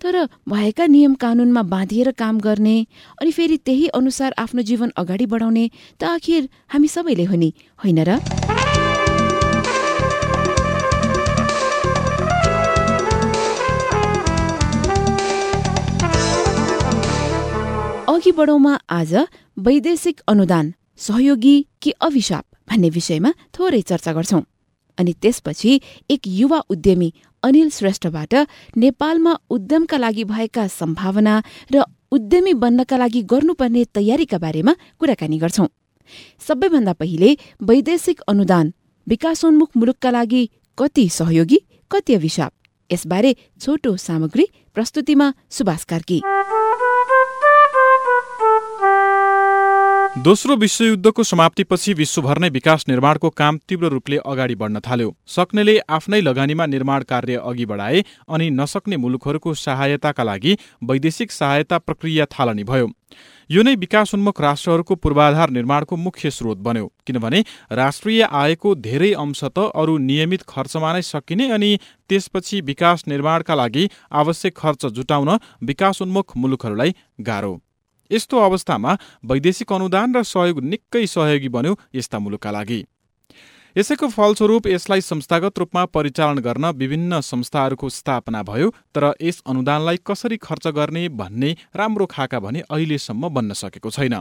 तर भएका नियम कानूनमा बाँधिएर काम गर्ने अनि फेरि त्यही अनुसार आफ्नो जीवन अगाडि बढाउने त आखिर हामी सबैले हो नि होइन र? अघि बढौँमा आज वैदेशिक अनुदान सहयोगी कि अभिशाप भन्ने विषयमा थोरै चर्चा गर्छौं अनि त्यसपछि एक युवा उद्यमी अनिल श्रेष्ठबाट नेपालमा उद्यमका लागि भएका सम्भावना र उद्यमी बन्नका लागि गर्नुपर्ने तयारीका बारेमा कुराकानी गर्छौं। सबैभन्दा पहिले वैदेशिक अनुदान विकासोन्मुख मुलुकका लागि कति सहयोगी कति अभिशाप? यसबारे छोटो सामग्री प्रस्तुतिमा सुभाष कार्की। दोस्रो विश्वयुद्धको समाप्तिपछि विश्वभर नै विकास निर्माणको काम तीव्र रूपले अगाडि बढ्न थाल्यो। सक्नेले आफ्नै लगानीमा निर्माण कार्य अघि बढाए अनि नसक्ने मुलुकहरूको सहायताका लागि वैदेशिक सहायता प्रक्रिया थालनी भयो। यो नै विकासोन्मुख राष्ट्रहरूको पूर्वाधार निर्माणको मुख्य स्रोत बन्यो किनभने राष्ट्रिय आयको धेरै अंश त अरू नियमित खर्चमा नै सकिने अनि त्यसपछि विकास निर्माणका लागि आवश्यक खर्च जुटाउन विकासोन्मुख मुलुकहरूलाई गाह्रो। यस्तो अवस्थामा वैदेशिक अनुदान र सहयोग निकै सहयोगी बन्यो यस्ता मुलुकका लागि। यसैको फलस्वरूप यसलाई संस्थागत रूपमा परिचालन गर्न विभिन्न संस्थाहरूको स्थापना भयो तर यस अनुदानलाई कसरी खर्च गर्ने भन्ने राम्रो खाका भने अहिलेसम्म बन्न सकेको छैन।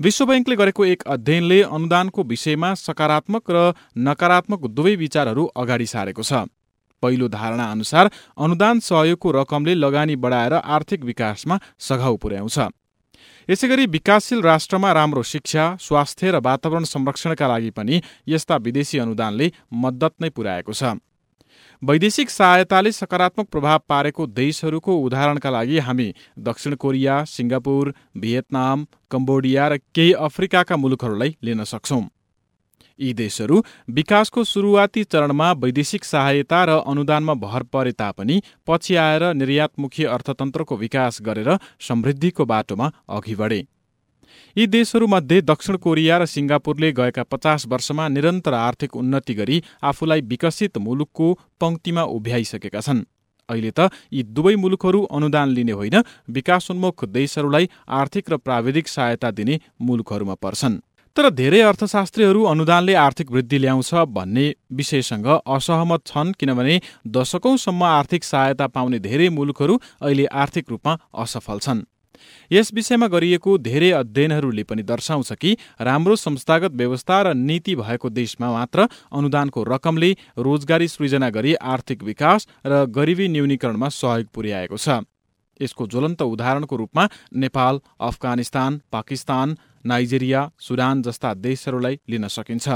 विश्व ब्याङ्कले गरेको एक अध्ययनले अनुदानको विषयमा सकारात्मक र नकारात्मक दुवै विचारहरू अगाडि सारेको छ। पहिलो धारणा अनुसार अनुदान सहयोगको रकमले लगानी बढाएर आर्थिक विकासमा सघाउ पुर्याउँछ। यसै गरी विकासशील राष्ट्रमा राम्रो शिक्षा स्वास्थ्य र वातावरण संरक्षणका लागि पनि यस्ता विदेशी अनुदानले मद्दत नै पुर्याएको छ। वैदेशिक सहायताले सकारात्मक प्रभाव पारेको देशहरूको उदाहरणका लागि हामी दक्षिण कोरिया सिङ्गापुर भियतनाम कम्बोडिया र केही अफ्रिकाका मुलुकहरूलाई लिन सक्छौं। यी देशहरू विकासको सुरुवाती चरणमा वैदेशिक सहायता र अनुदानमा भर परे तापनि पछि आएर निर्यातमुखी अर्थतन्त्रको विकास गरेर समृद्धिको बाटोमा अघि बढे। यी देशहरूमध्ये दक्षिण कोरिया र सिङ्गापुरले गएका पचास वर्षमा निरन्तर आर्थिक उन्नति गरी आफूलाई विकसित मुलुकको पंक्तिमा उभ्याइसकेका छन्। अहिले त यी दुवै मुलुकहरू अनुदान लिने होइन विकासोन्मुख देशहरूलाई आर्थिक र प्राविधिक सहायता दिने मुलुकहरूमा पर्छन्। तर धेरै अर्थशास्त्रीहरू अनुदानले आर्थिक वृद्धि ल्याउँछ भन्ने विषयसँग असहमत छन् किनभने दशकौंसम्म आर्थिक सहायता पाउने धेरै मुलुकहरू अहिले आर्थिक रूपमा असफल छन्। यस विषयमा गरिएको धेरै अध्ययनहरूले पनि दर्शाउँछ कि राम्रो संस्थागत व्यवस्था र नीति भएको देशमा मात्र अनुदानको रकमले रोजगारी सृजना गरी आर्थिक विकास र गरिबी न्यूनीकरणमा सहयोग पुर्याएको छ। यसको ज्वलन्त उदाहरणको रूपमा नेपाल अफगानिस्तान पाकिस्तान नाइजेरिया सुडान जस्ता देशहरूलाई लिन सकिन्छ।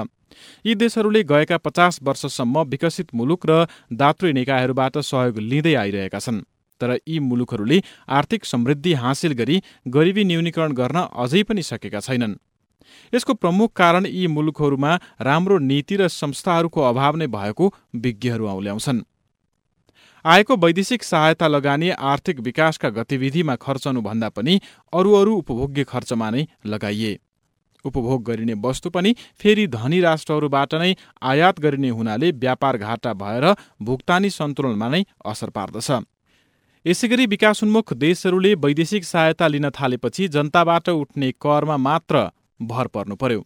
यी देशहरूले गएका पचास वर्षसम्म विकसित मुलुक र दातृ निकायहरूबाट सहयोग लिँदै आइरहेका छन्। तर यी मुलुकहरूले आर्थिक समृद्धि हासिल गरी गरिबी न्यूनीकरण गर्न अझै पनि सकेका छैनन्। यसको प्रमुख कारण यी मुलुकहरूमा राम्रो नीति र संस्थाहरूको अभाव नै भएको विज्ञहरू औल्याउँछन् आएको वैदेशिक सहायता लगानी आर्थिक विकासका गतिविधिमा खर्चनुभन्दा पनि अरू अरू उपभोग्य खर्चमा नै लगाइए। उपभोग गरिने वस्तु पनि फेरि धनी राष्ट्रहरूबाट नै आयात गरिने हुनाले व्यापार घाटा भएर भुक्तानी सन्तुलनमा नै असर पार्दछ। यसै गरी विकासोन्मुख देशहरूले वैदेशिक सहायता लिन थालेपछि जनताबाट उठ्ने करमा मात्र भर पर्नु पर्यो।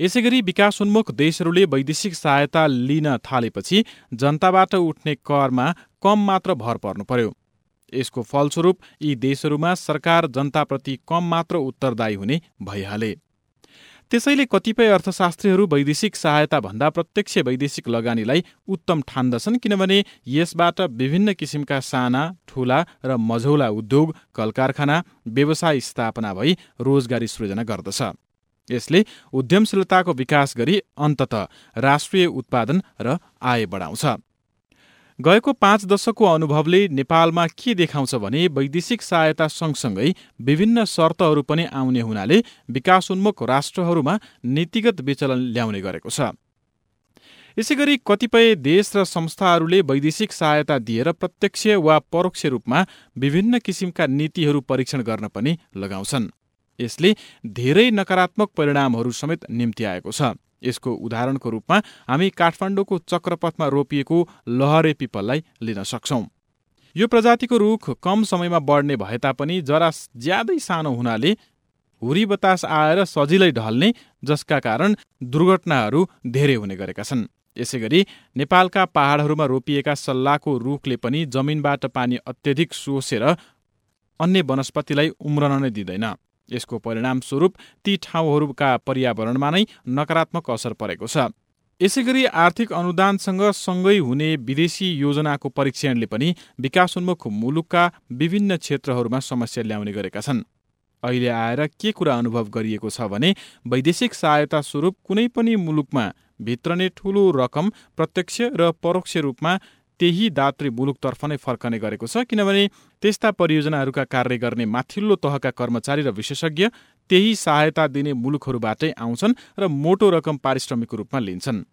यसै गरी विकासोन्मुख देशहरूले वैदेशिक सहायता लिन थालेपछि जनताबाट उठ्ने करमा कम मात्र भर पर्नु पर्यो। यसको फलस्वरूप यी देशहरूमा सरकार जनताप्रति कम मात्र उत्तरदायी हुने भइहाले। त्यसैले कतिपय अर्थशास्त्रीहरू वैदेशिक सहायता भन्दा प्रत्यक्ष वैदेशिक लगानीलाई उत्तम ठान्दछन् किनभने यसबाट विभिन्न किसिमका साना ठूला र मझौला उद्योग कल कारखाना व्यवसाय स्थापना भई रोजगारी सृजना गर्दछ। यसले उद्यमशीलताको विकास गरी अन्तत राष्ट्रिय उत्पादन र आय बढाउँछ। गएको पाँच दशकको अनुभवले नेपालमा के देखाउँछ भने वैदेशिक सहायता सँगसँगै विभिन्न शर्तहरू पनि आउने हुनाले विकासोन्मुख राष्ट्रहरूमा नीतिगत विचलन ल्याउने गरेको छ। यसै गरी कतिपय देश र संस्थाहरूले वैदेशिक सहायता दिएर प्रत्यक्ष वा परोक्ष रूपमा विभिन्न किसिमका नीतिहरू परीक्षण गर्न पनि लगाउँछन्। यसले धेरै नकारात्मक परिणामहरू समेत निम्ति आएको छ। यसको उदाहरणको रूपमा हामी काठमाडौँको चक्रपथमा रोपिएको लहरे पिपललाई लिन सक्छौं। यो प्रजातिको रुख कम समयमा बढ्ने भए तापनि जरा ज्यादै सानो हुनाले हुरी बतास आएर सजिलै ढल्ने जसका कारण दुर्घटनाहरू धेरै हुने गरेका छन्। यसै गरी नेपालका पहाडहरूमा रोपिएका सल्लाहको रुखले पनि जमिनबाट पानी अत्यधिक सोसेर अन्य वनस्पतिलाई उम्रन नै दिँदैन। यसको परिणामस्वरूप ती ठाउँहरूका पर्यावरणमा नै नकारात्मक असर परेको छ। यसै गरी आर्थिक अनुदानसँग सँगै हुने विदेशी योजनाको परीक्षणले पनि विकासोन्मुख मुलुकका विभिन्न क्षेत्रहरूमा समस्या ल्याउने गरेका छन्। अहिले आएर के कुरा अनुभव गरिएको छ भने वैदेशिक सहायता स्वरूप कुनै पनि मुलुकमा भित्रने ठूलो रकम प्रत्यक्ष र परोक्ष रूपमा त्यही दात्री मुलुकतर्फ नै फर्कने गरेको छ किनभने त्यस्ता परियोजनाहरूका कार्य गर्ने माथिल्लो तहका कर्मचारी र विशेषज्ञ त्यही सहायता दिने मुलुकहरूबाटै आउँछन् र मोटो रकम पारिश्रमिकको रूपमा लिन्छन्।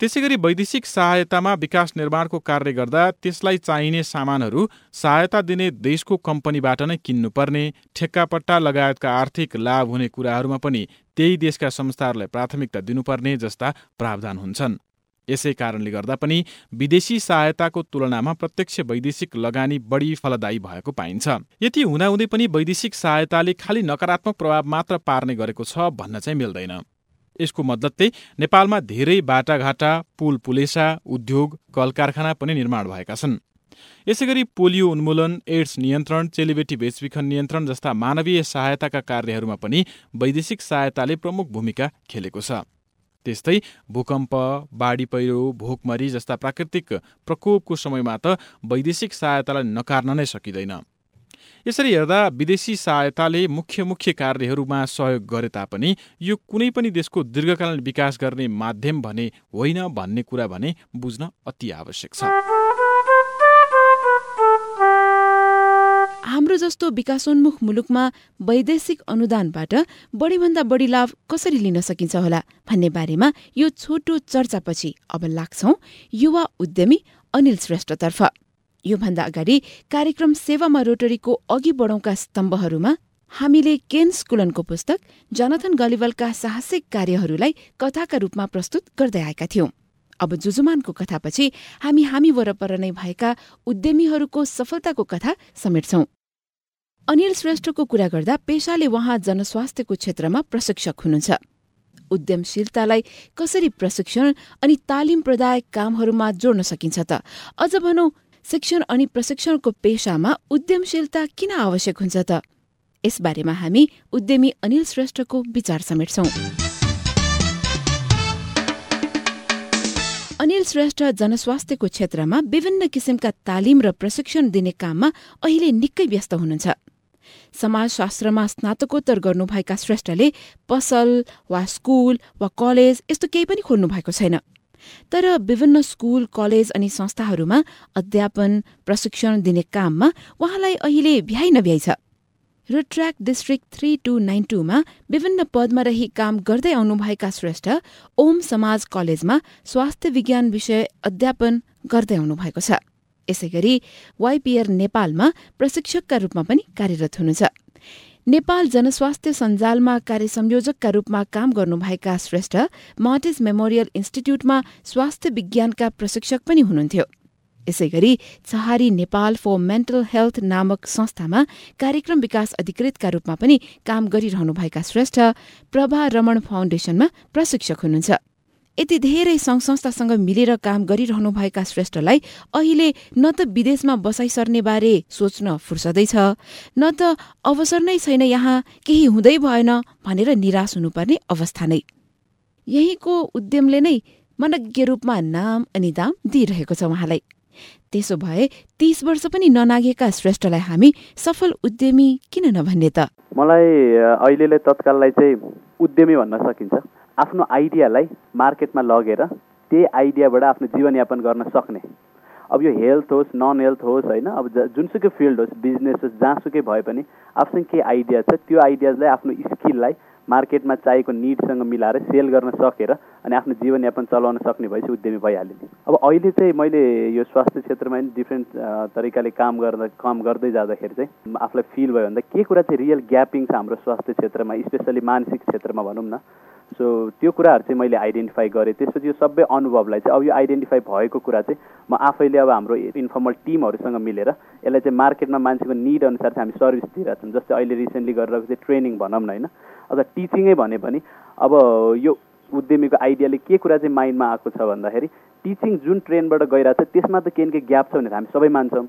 त्यसै गरी वैदेशिक सहायतामा विकास निर्माणको कार्य गर्दा त्यसलाई चाहिने सामानहरू सहायता दिने देशको कम्पनीबाट नै किन्नुपर्ने ठेक्कापट्टा लगायतका आर्थिक लाभ हुने कुराहरूमा पनि त्यही देशका संस्थाहरूलाई प्राथमिकता दिनुपर्ने जस्ता प्रावधान हुन्छन्। यसै कारणले गर्दा पनि विदेशी सहायताको तुलनामा प्रत्यक्ष वैदेशिक लगानी बढी फलदायी भएको पाइन्छ। यति हुँदाहुँदै पनि वैदेशिक सहायताले खालि नकारात्मक प्रभाव मात्र पार्ने गरेको छ भन्न चाहिँ मिल्दैन। यसको मद्दतले नेपालमा धेरै बाटाघाटा पुल पुलेसा उद्योग कल कारखाना पनि निर्माण भएका छन्। यसै गरी पोलियो उन्मूलन एड्स नियन्त्रण चेलीबेटी बेचबिखन नियन्त्रण जस्ता मानवीय सहायताका कार्यहरूमा पनि वैदेशिक सहायताले प्रमुख भूमिका खेलेको छ। त्यस्तै भूकम्प बाढी पहिरो भोकमरी जस्ता प्राकृतिक प्रकोपको समयमा त वैदेशिक सहायतालाई नकार्न नै सकिँदैन। यसरी हेर्दा विदेशी सहायताले मुख्य मुख्य कार्यहरूमा सहयोग गरे तापनि यो कुनै पनि देशको दीर्घकालीन विकास गर्ने माध्यम भने होइन भन्ने कुरा भने बुझ्न अति आवश्यक छ। हाम्रो जस्तो विकासोन्मुख मुलुकमा वैदेशिक अनुदानबाट बढीभन्दा बढी लाभ कसरी लिन सकिन्छ होला भन्ने बारेमा यो छोटो चर्चापछि अब लाग्छौ युवा उद्यमी अनिल श्रेष्ठतर्फ। योभन्दा अगाडि कार्यक्रम सेवामा रोटरीको अघि बढौँका स्तम्भहरूमा हामीले केन स्कुलनको पुस्तक जनथन गलिवलका साहसिक कार्यहरूलाई कथाका रूपमा प्रस्तुत गर्दै आएका थियौं। अब जुजुमानको कथापछि हामी हामी वरपर नै भएका उद्यमीहरूको सफलताको कथा समेट्छौं। अनिल श्रेष्ठको कुरा गर्दा पेशाले उहाँ जनस्वास्थ्यको क्षेत्रमा प्रशिक्षक हुनुहुन्छ। उद्यमशीलतालाई कसरी प्रशिक्षण अनि तालिम प्रदायक कामहरूमा जोड्न सकिन्छ त? अझ भनौं शिक्षण अनि प्रशिक्षणको पेशामा उद्यमशीलता किन आवश्यक हुन्छ त? यसबारेमा हामी उद्यमी अनिल श्रेष्ठको विचार समेट्छौं। अनिल श्रेष्ठ जनस्वास्थ्यको क्षेत्रमा विभिन्न किसिमका तालिम र प्रशिक्षण दिने काममा अहिले निकै व्यस्त हुनुहुन्छ। समाजशास्त्रमा स्नातकोत्तर गर्नुभएका श्रेष्ठले पसल वा स्कूल वा कलेज यस्तो केही पनि खोल्नु भएको छैन। तर विभिन्न स्कूल कलेज अनि संस्थाहरूमा अध्यापन प्रशिक्षण दिने काममा उहाँलाई अहिले भ्याइ नभ्याइ छ। Rotaract district three two nine टूमा विभिन्न पदमा रही काम गर्दै आउनुभएका श्रेष्ठ ओम समाज कलेजमा स्वास्थ्य विज्ञान विषय अध्यापन गर्दै आउनुभएको छ। यसै गरी वाइपिआर नेपालमा प्रशिक्षकका रूपमा पनि कार्यरत हुनुहुन्छ। नेपाल जनस्वास्थ्य सञ्जालमा कार्य संयोजकका रूपमा काम गर्नुभएका श्रेष्ठ मार्टिस मेमोरियल इन्स्टिच्युटमा स्वास्थ्य विज्ञानका प्रशिक्षक पनि हुनुहुन्थ्यो। यसै गरी Chhahari Nepal for mental health नामक संस्थामा कार्यक्रम विकास अधिकृतका रूपमा पनि काम गरिरहनुभएका श्रेष्ठ प्रभा रमण फाउन्डेशनमा प्रशिक्षक हुनुहुन्छ। यति धेरै सङ्घ संस्थासँग मिलेर काम गरिरहनुभएका श्रेष्ठलाई अहिले न त विदेशमा बसाइ सर्ने बारे सोच्न फुर्सदै छ न त अवसर नै छैन यहाँ केही हुँदै भएन भनेर निराश हुनुपर्ने अवस्था नै। यहीँको उद्यमले नै मनज्ञ रूपमा नाम अनि दाम दिइरहेको छ उहाँलाई। त्यसो भए तीस वर्ष पनि ननागेका श्रेष्ठलाई हामी सफल उद्यमी किन नभन्ने त? मलाई अहिले तत्काललाई चाहिँ उद्यमी भन्न सकिन्छ। आफ्नो आइडियालाई मार्केटमा लगेर त्यही आइडियाबाट आफ्नो जीवनयापन गर्न सक्ने। अब यो हेल्थ होस् नन हेल्थ होस् होइन अब जुनसुकै फिल्ड होस् बिजनेस होस् जहाँसुकै भए पनि आफूसँग के आइडिया छ त्यो आइडियाजलाई आफ्नो स्किललाई मार्केटमा चाहिएको निडसँग मिलाएर सेल गर्न सकेर अनि आफ्नो जीवनयापन चलाउन सक्ने भएपछि उद्यमी भइहाल्यो अब अहिले चाहिँ मैले यो स्वास्थ्य क्षेत्रमा नि डिफ्रेन्ट तरिकाले काम गर्दा काम गर्दै जाँदाखेरि चाहिँ आफूलाई फिल भयो भन्दा के कुरा चाहिँ रियल ग्यापिङ छ हाम्रो स्वास्थ्य क्षेत्रमा स्पेसली मानसिक क्षेत्रमा भनौँ न। सो त्यो कुराहरू चाहिँ मैले आइडेन्टिफाई गरेँ। त्यसपछि यो सबै अनुभवलाई चाहिँ अब यो आइडेन्टिफाई भएको कुरा चाहिँ म आफैले अब हाम्रो इन्फर्मल टिमहरूसँग मिलेर यसलाई चाहिँ मार्केटमा मान्छेको निड अनुसार चाहिँ हामी सर्भिस दिइरहेको छौँ। जस्तै अहिले रिसेन्टली गरिरहेको चाहिँ ट्रेनिङ भनौँ न होइन? अथवा टिचिङै भने पनि अब यो उद्यमीको आइडियाले के कुरा चाहिँ माइन्डमा आएको छ भन्दाखेरि टिचिङ जुन ट्रेनबाट गइरहेको छ त्यसमा त केही न केही ग्याप छ भनेर हामी सबै मान्छौँ।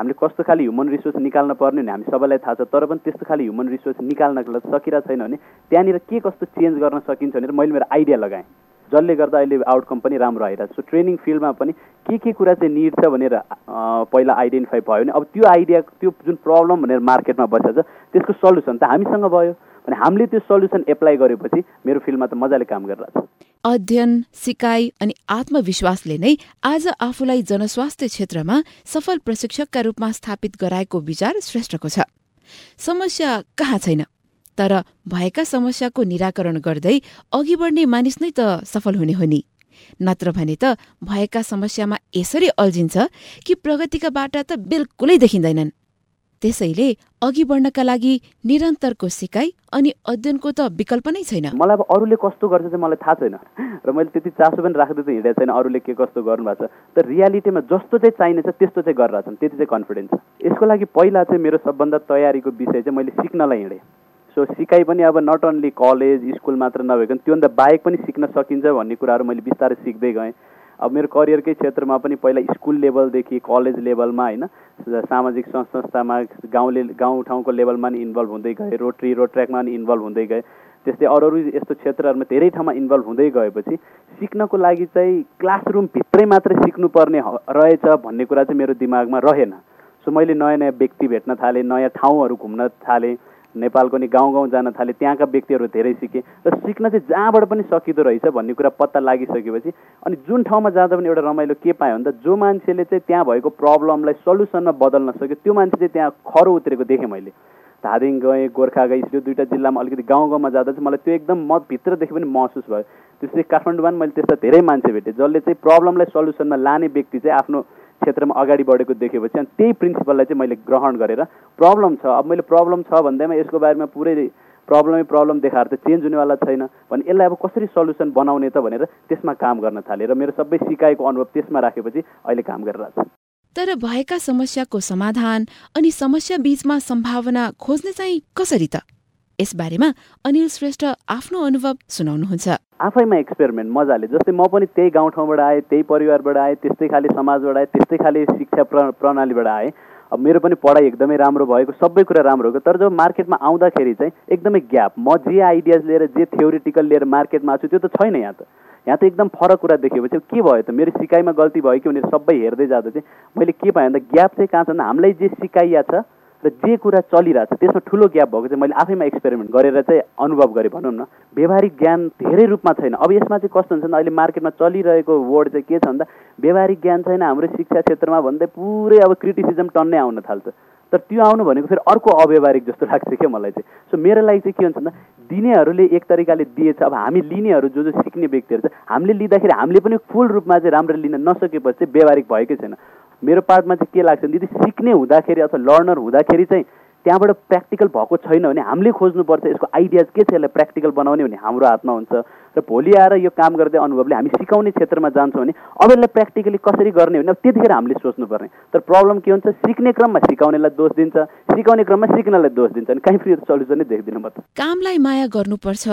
हामीले कस्तो खाले ह्युमन रिसोर्स निकाल्न पर्ने भने हामी सबैलाई थाहा छ तर पनि त्यस्तो खाले ह्युमन रिसोर्स निकाल्नको लागि सकिरहेको छैन भने त्यहाँनिर के कस्तो चेन्ज गर्न सकिन्छ भनेर मैले मेरो आइडिया लगाएँ। जसले गर्दा अहिले आउटकम पनि राम्रो आइरहेको छ। सो ट्रेनिङ फिल्डमा पनि के के कुरा चाहिँ निड छ भनेर पहिला आइडेन्टिफाई भयो भने अब त्यो आइडिया त्यो जुन प्रब्लम भनेर मार्केटमा बसेको छ त्यसको सल्युसन त हामीसँग भयो। भने हामीले त्यो सल्युसन एप्लाई गरेपछि मेरो फिल्डमा त मजाले काम गरिरहेको अध्ययन सिकाइ अनि आत्मविश्वासले नै आज आफूलाई जनस्वास्थ्य क्षेत्रमा सफल प्रशिक्षकका रूपमा स्थापित गराएको विचार श्रेष्ठको छ। समस्या कहाँ छैन? तर भएका समस्याको निराकरण गर्दै अघि बढ्ने मानिस नै त सफल हुने हो नि। नत्र भने त भएका समस्यामा यसरी अल्झिन्छ कि प्रगतिका बाटा त बिल्कुलै देखिँदैनन्। त्यसैले अघि बढ्नका लागि निरन्तरको सिकाइ अनि अध्ययनको त विकल्प नै छैन। मलाई अब अरूले कस्तो गर्छ चाहिँ मलाई थाहा छैन। र मैले त्यति चासो पनि राख्दै चाहिँ हिँडेको छैन अरूले के कस्तो गर्नुभएको छ। तर रियालिटीमा जस्तो चाहिँ चाहिने छ त्यस्तो चाहिँ गरिरहेको छन्। त्यति चाहिँ कन्फिडेन्स छ। यसको लागि पहिला चाहिँ मेरो सबभन्दा तयारीको विषय चाहिँ मैले सिक्नलाई हिँडेँ। सो सिकाइ पनि अब नट ओन्ली कलेज स्कुल मात्र नभएको त्योभन्दा बाहेक पनि सिक्न सकिन्छ भन्ने कुराहरू मैले बिस्तारै सिक्दै गएँ। अब मेरो करियरकै क्षेत्रमा पनि पहिला स्कुल लेभलदेखि कलेज लेभलमा होइन सामाजिक संस्थामा गाउँले गाउँठाउँको लेभलमा नि इन्भल्भ हुँदै गएँ रोटरी रोड ट्र्याकमा नि इन्भल्भ हुँदै गएँ। त्यस्तै अरू अरू यस्तो क्षेत्रहरूमा धेरै ठाउँमा इन्भल्भ हुँदै गएपछि सिक्नको लागि चाहिँ क्लासरुमभित्रै मात्रै सिक्नुपर्ने रहेछ भन्ने कुरा चाहिँ मेरो दिमागमा रहेन। सो मैले नयाँ नयाँ व्यक्ति भेट्न थालेँ नयाँ ठाउँहरू घुम्न थालेँ। नेपालको नि गाउँ गाउँ जान थालेँ त्यहाँका व्यक्तिहरू धेरै सिकेँ र सिक्न चाहिँ जहाँबाट पनि सकिँदो रहेछ भन्ने कुरा पत्ता लागिसकेपछि अनि जुन ठाउँमा जाँदा पनि एउटा रमाइलो के पायो भने त जो मान्छेले चाहिँ त्यहाँ भएको प्रब्लमलाई सल्युसनमा बदल्न सक्यो त्यो मान्छे चाहिँ त्यहाँ खरो उत्रेको देखेँ मैले। धादिङ गएँ गोर्खा गएँ यो दुइटा जिल्लामा अलिकति गाउँ गाउँमा जाँदा चाहिँ मलाई त्यो एकदम म भित्रदेखि पनि महसुस भयो। त्यसै काठमाडौँमा पनि मैले त्यस्ता धेरै मान्छे भेटेँ जसले चाहिँ प्रब्लमलाई सल्युसनमा लाने व्यक्ति चाहिँ आफ्नो क्षेत्रमा अगाडि बढेको देखेपछि अनि त्यही प्रिन्सिपललाई चाहिँ मैले ग्रहण गरेर प्रब्लम छ। अब मैले प्रब्लम छ भन्दैमा यसको बारेमा पुरै प्रब्लमै प्रब्लम देखाएर त चेन्ज हुनेवाला छैन। भने यसलाई अब कसरी सल्युसन बनाउने त भनेर त्यसमा काम गर्न थालेँ र मेरो सबै सिकाएको अनुभव त्यसमा राखेपछि अहिले काम गरिरहेको तर भएका समस्याको समाधान अनि समस्या बीचमा सम्भावना खोज्ने चाहिँ कसरी त? यसबारेमा अनिल श्रेष्ठ आफ्नो अनुभव सुनाउनुहुन्छ। आफैमा एक्सपेरिमेन्ट मजाले। जस्तै म पनि त्यही गाउँठाउँबाट आएँ त्यही परिवारबाट आएँ त्यस्तै खाले समाजबाट आएँ त्यस्तै खाले शिक्षा प्र प्रणालीबाट आएँ। अब मेरो पनि पढाइ एकदमै राम्रो भएको सबै कुरा राम्रो भएको तर जब मार्केटमा आउँदाखेरि चाहिँ एकदमै ग्याप। म जे आइडियाज लिएर जे थ्योरिटिकल लिएर मार्केटमा आएको छु त्यो त छैन यहाँ त। यहाँ त एकदम फरक कुरा देखेपछि के भयो त? मेरो सिकाइमा गल्ती भयो कि भनेर सबै हेर्दै जाँदा चाहिँ मैले के पाएँ भन्दा ग्याप चाहिँ कहाँ छ भन्दा हामीलाई जे सिकाइया छ र जे कुरा चलिरहेको छ त्यसमा ठुलो ग्याप भएको चाहिँ मैले आफैमा एक्सपेरिमेन्ट गरेर चाहिँ अनुभव गरेँ भनौँ न। व्यवहारिक ज्ञान धेरै रूपमा छैन। अब यसमा चाहिँ कस्तो हुन्छ अहिले मार्केटमा चलिरहेको वर्ड चाहिँ के छ भन्दा व्यवहारिक ज्ञान छैन हाम्रो शिक्षा क्षेत्रमा भन्दै पुरै अब क्रिटिसिजम टन्नै आउन थाल्छ। तर त्यो आउनु भनेको फेरि अर्को अव्यवहारिक जस्तो लाग्छ क्या मलाई चाहिँ। सो मेरो लागि चाहिँ के हुन्छ भन्दा दिनेहरूले एक तरिकाले दिएछ। अब हामी लिनेहरू जो जो सिक्ने व्यक्तिहरू छ हामीले लिँदाखेरि हामीले पनि फुल रूपमा चाहिँ राम्रो लिन नसकेपछि चाहिँ व्यवहारिक भएकै छैन। मेरो पार्टमा चाहिँ के लाग्छ यदि सिक्ने हुँदाखेरि अथवा लर्नर हुँदाखेरि चाहिँ त्यहाँबाट प्र्याक्टिकल भएको छैन भने हामीले खोज्नुपर्छ यसको आइडियाज के छ यसलाई प्र्याक्टिकल बनाउने भने हाम्रो हातमा हुन्छ। र भोलि आएर यो काम गर्दै अनुभवले हामी सिकाउने क्षेत्रमा जान्छौँ भने अब यसलाई प्र्याक्टिकली कसरी गर्ने भने अब त्यतिखेर हामीले सोच्नुपर्ने। तर प्रब्लम के हुन्छ सिक्ने क्रममा सिकाउनेलाई दोष दिन्छ सिकाउने क्रममा सिक्नलाई दोष दिन्छ अनि कहीँ फेरि सल्युसनै देख्दिनँ म त कामलाई माया गर्नुपर्छ।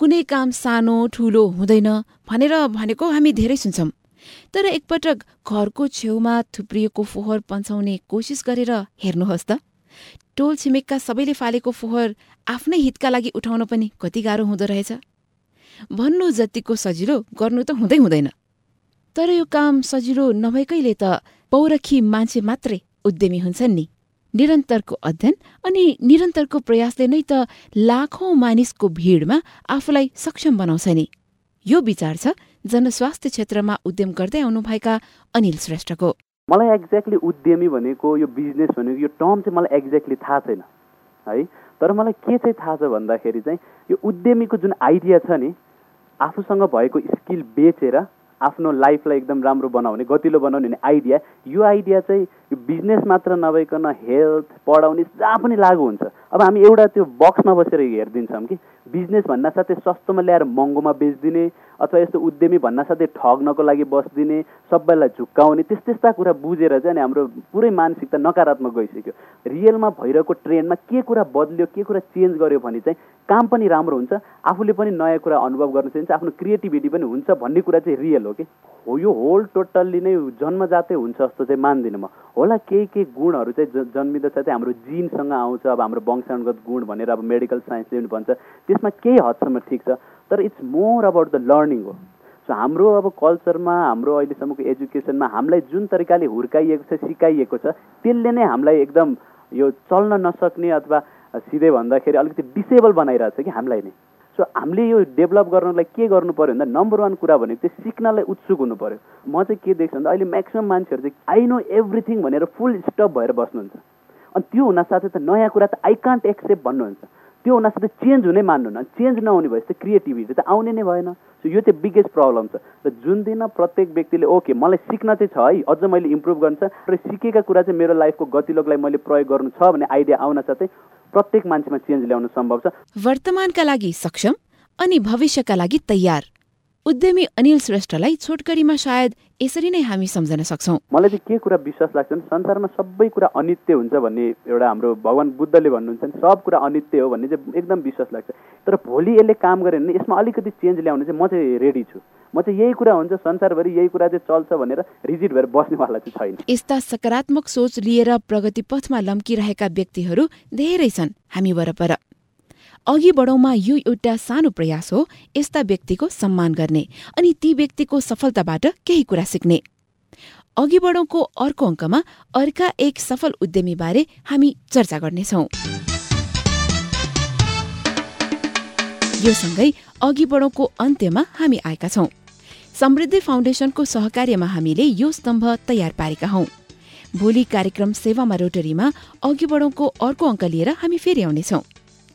कुनै काम सानो ठुलो हुँदैन भनेर भनेको हामी धेरै सुन्छौँ। तर एकपटक घरको छेउमा थुप्रिएको फोहोर पन्छाउने कोसिस गरेर हेर्नुहोस् त। टोल छिमेकका सबैले फालेको फोहोर आफ्नै हितका लागि उठाउन पनि कति गाह्रो हुँदो रहेछ। भन्नु जतिको सजिलो गर्नु त हुँदै हुँदैन। तर यो काम सजिलो नभएकैले त पौरखी मान्छे मात्रै उद्यमी हुन्छन् नि। निरन्तरको अध्ययन अनि निरन्तरको प्रयासले नै त लाखौं मानिसको भिडमा आफूलाई सक्षम बनाउँछ नि। यो विचार छ जनस्वास्थ्य क्षेत्रमा उद्यम गर्दै आउनुभएका अनिल श्रेष्ठको। मलाई एक्ज्याक्टली उद्यमी भनेको यो बिजनेस भनेको यो टर्म चाहिँ मलाई एक्ज्याक्टली थाहा छैन है? तर मलाई के चाहिँ थाहा छ भन्दाखेरि चाहिँ यो उद्यमीको जुन आइडिया छ नि आफूसँग भएको स्किल बेचेर आफ्नो लाइफलाई एकदम राम्रो बनाउने गतिलो बनाउने आइडिया यो आइडिया चाहिँ यो बिजनेस मात्र नभइकन हेल्थ पढाउने जहाँ पनि लागु हुन्छ। अब हामी एउटा त्यो बक्समा बसेर हेरिदिन्छौँ कि बिजनेस भन्न साथै सस्तोमा ल्याएर महँगोमा बेचिदिने अथवा यस्तो उद्यमी भन्न साथै ठग्नको लागि बसिदिने सबैलाई झुक्काउने त्यस त्यस्ता कुरा बुझेर चाहिँ अनि हाम्रो पुरै मानसिकता नकारात्मक गइसक्यो। रियलमा भइरहेको ट्रेन्डमा के कुरा बदल्यो के कुरा चेन्ज गर्यो भने चाहिँ काम पनि राम्रो हुन्छ आफूले पनि नयाँ कुरा अनुभव गर्न सकिन्छ आफ्नो क्रिएटिभिटी पनि हुन्छ भन्ने कुरा चाहिँ रियल हो कि? हो यो होल टोटल्ली नै जन्मजातै हुन्छ जस्तो चाहिँ मान्दिनँ म। होला केही केही गुणहरू चाहिँ जन्मिँदा चाहिँ हाम्रो जिनसँग आउँछ अब हाम्रो वंशानुगत गुण भनेर अब मेडिकल साइन्सले पनि भन्छ त्यसमा केही हदसम्म ठिक छ? तर it's more about the learning हो. सो हाम्रो अब कल्चरमा हाम्रो अहिलेसम्मको एजुकेसनमा हामीलाई जुन तरिकाले हुर्काइएको छ सिकाइएको छ त्यसले नै हामीलाई एकदम यो चल्न नसक्ने अथवा सिधै भन्दाखेरि अलिकति डिसेबल बनाइरहेको छ कि हामीलाई नै. सो हामीले यो डेभलप गर्नलाई के गर्नु पऱ्यो भन्दा नम्बर वान कुरा भनेको चाहिँ सिक्नलाई उत्सुक हुनु पऱ्यो म चाहिँ के देख्छु भन्दा अहिले म्याक्सिमम् मान्छेहरू चाहिँ आई नो एभ्रिथिङ भनेर फुल स्टप भएर बस्नुहुन्छ। अनि त्यो हुनसाथै त नयाँ कुरा त आई कान्ट एक्सेप्ट भन्नुहुन्छ। त्यो हुनसाथै चेन्ज हुनै मान्नु चेन्ज नहुने भएपछि त क्रिएटिभिटी त आउने नै भएन। सो यो चाहिँ बिगेस्ट प्रब्लम छ। र जुन दिन प्रत्येक व्यक्तिले ओके मलाई सिक्न चाहिँ छ है अझ मैले इम्प्रुभ गर्नु छ र सिकेका कुरा चाहिँ मेरो लाइफको गतिलोकलाई मैले प्रयोग गर्नु छ भन्ने आइडिया आउन साथै प्रत्येक मान्छेमा चेन्ज ल्याउन सम्भव छ। वर्तमानका लागि सक्षम अनि भविष्यका लागि तयार। उद्यमी अनिल श्रेष्ठलाई छोटकरीमा सायद यसरी नै हामी सम्झन सक्छौँ। मलाई चाहिँ के कुरा विश्वास लाग्छ भने संसारमा सबै कुरा अनित्य हुन्छ भन्ने एउटा हाम्रो भगवान् बुद्धले भन्नुहुन्छ नि सब कुरा अनित्य हो भन्ने चाहिँ एकदम विश्वास लाग्छ। तर भोलि यसले काम गर्यो भने यसमा अलिकति चेन्ज ल्याउने चाहिँ म चाहिँ रेडी छु। म चाहिँ यही कुरा हुन्छ संसारभरि यही कुरा चाहिँ चल्छ भनेर रिजिट भएर बस्नेवाला चाहिँ छैन। यस्ता सकारात्मक सोच लिएर प्रगति पथमा लम्किरहेका व्यक्तिहरू धेरै छन्। हामी वरपर। अघि बढौँमा यो एउटा सानो प्रयास हो यस्ता व्यक्तिको सम्मान गर्ने अनि ती व्यक्तिको सफलताबाट केही कुरा सिक्ने। अघि बढौँको अर्को अङ्कमा अर्का एक सफल उद्यमीबारे हामी चर्चा गर्नेछौ। यो सँगै अघि बढौँको अन्त्यमा हामी आएका छौं। समृद्धि फाउन्डेसनको सहकार्यमा हामीले यो स्तम्भ तयार पारेका हौं। भोलि कार्यक्रम सेवामा रोटरीमा अघि बढौँको अर्को अङ्क लिएर हामी फेरि आउनेछौं।